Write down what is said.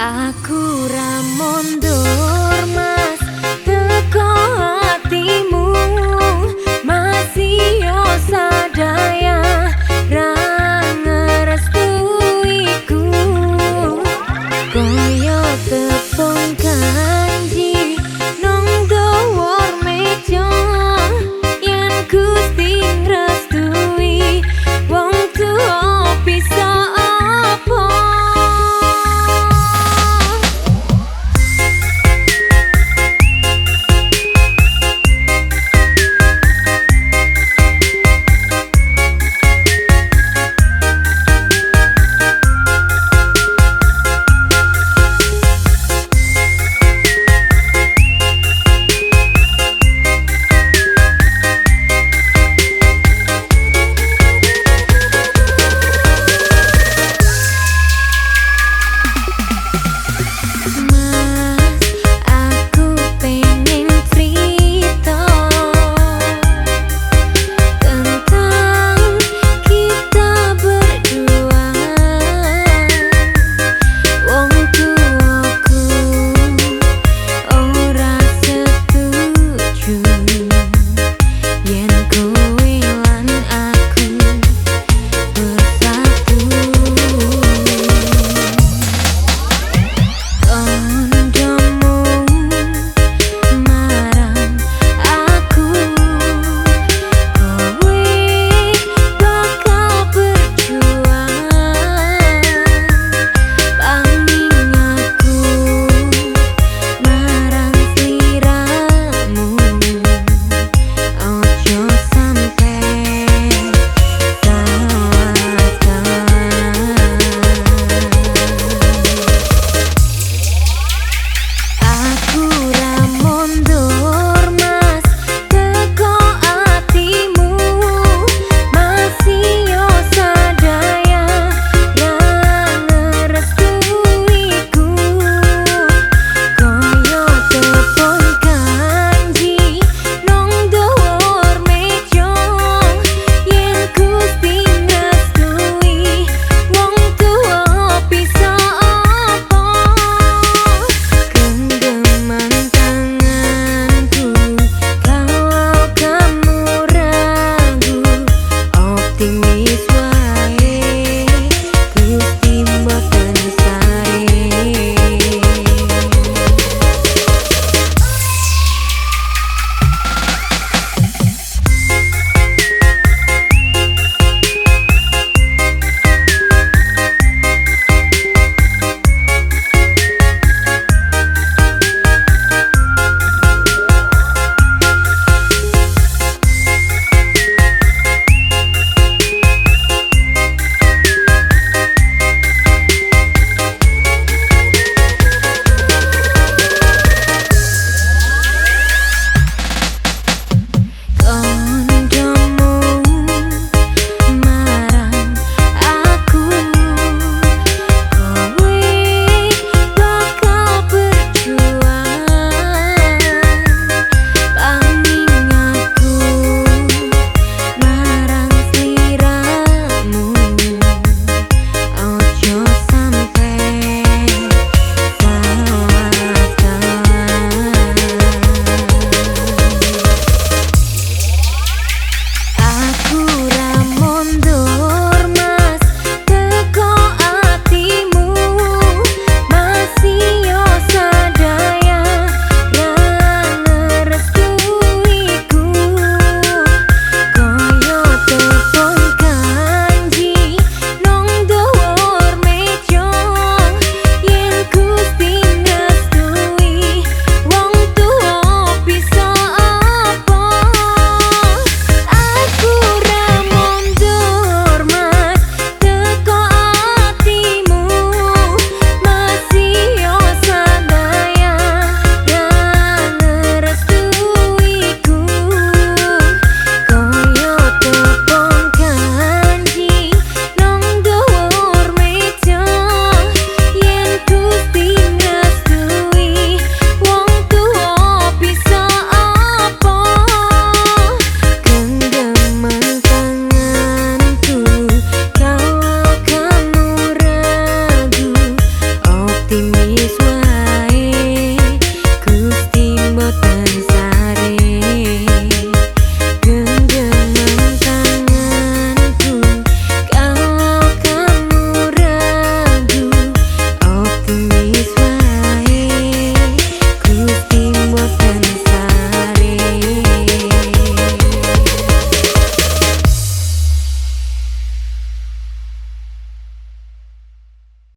Aku ramondo mondo